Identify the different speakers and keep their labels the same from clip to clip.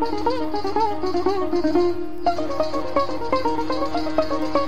Speaker 1: Thank you.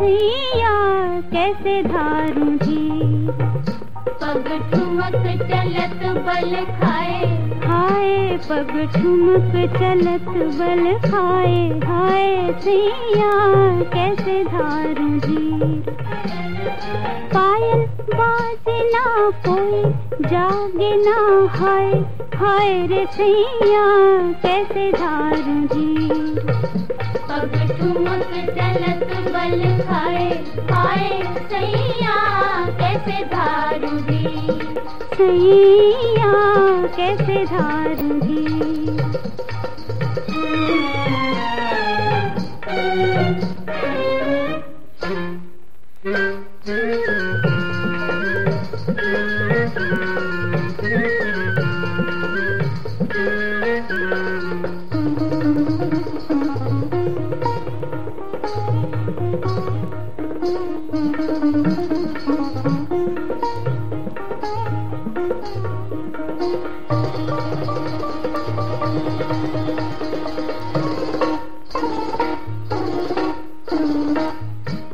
Speaker 1: See? कैसे धारू जी
Speaker 2: पग ठुमक चलत बल खाए।
Speaker 1: हाय पग ठुमक चलत बल खाए। हाय सैया कैसे धारू जी पायल बाजे ना कोई जागे ना हाय। हाय रे सैया कैसे धारू जी
Speaker 2: पग ठुमक चलत बल खाए हाय सैया कैसे धारू दी
Speaker 1: सैया कैसे धारू दी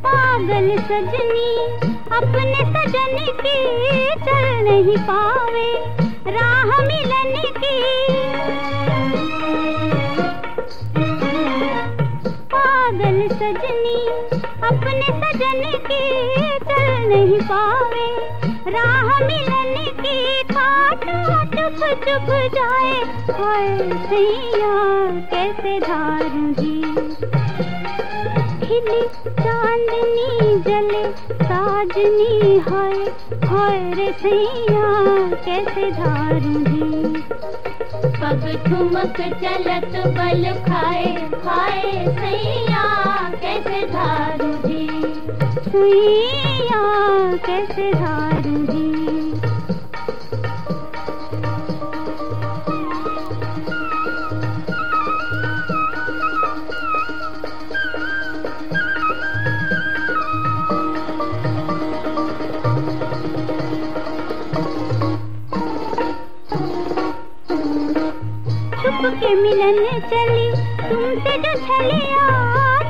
Speaker 1: पागल सजनी अपने सजन की चल नहीं पावे राह मिलन की। पागल सजनी अपने सजन की चल नहीं पावे। राह मिलन की ठाट चुप चुप जाए। हाय सैया, कैसे धारू जी खिली चांदनी जले साजनी हाय। हाय रे सैया, कैसे धारू जी
Speaker 2: पग ठुमक चलत बल खाए। हाय सैया
Speaker 1: सैया कैसे धारू के मिलन चली तुमसे जो छलिया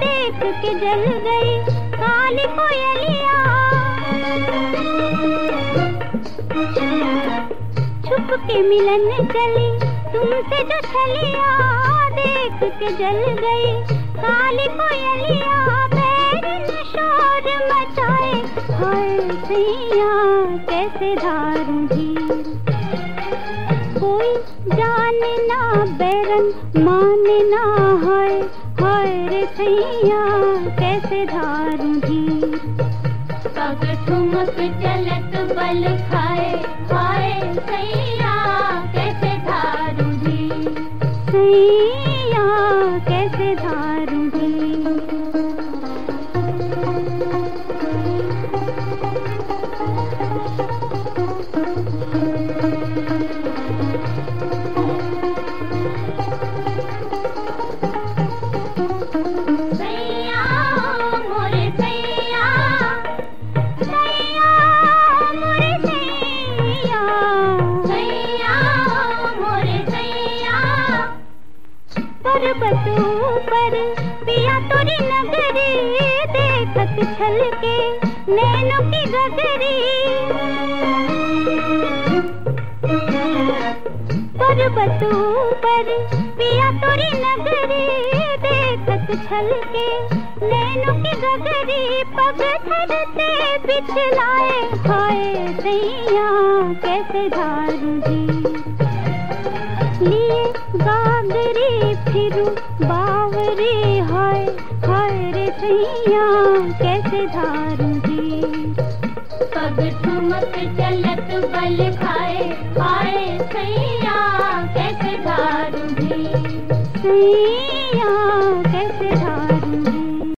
Speaker 1: देख के जल गई। छुप के मिलन चली, तुमसे जो छलिया, देख के जल गई। काली कोयलिया शोर मचाए। हाय सैया, कैसे धारू जी कोई बैरन माने ना हाय हाय रे सैया, कैसे धारू जी
Speaker 2: पग ठुमक चलत बल खाए हाय
Speaker 1: पिया नगरी देखत छल के नैनों की गगरी। पर्वतों पर पिया तोरी नगरी देखत छल के नैनों की गगरी। पग धरते बिछलाए हाय सैया कैसे धारू जी रे कैसे धारू जी
Speaker 2: पग ठुमक चलत बल सैया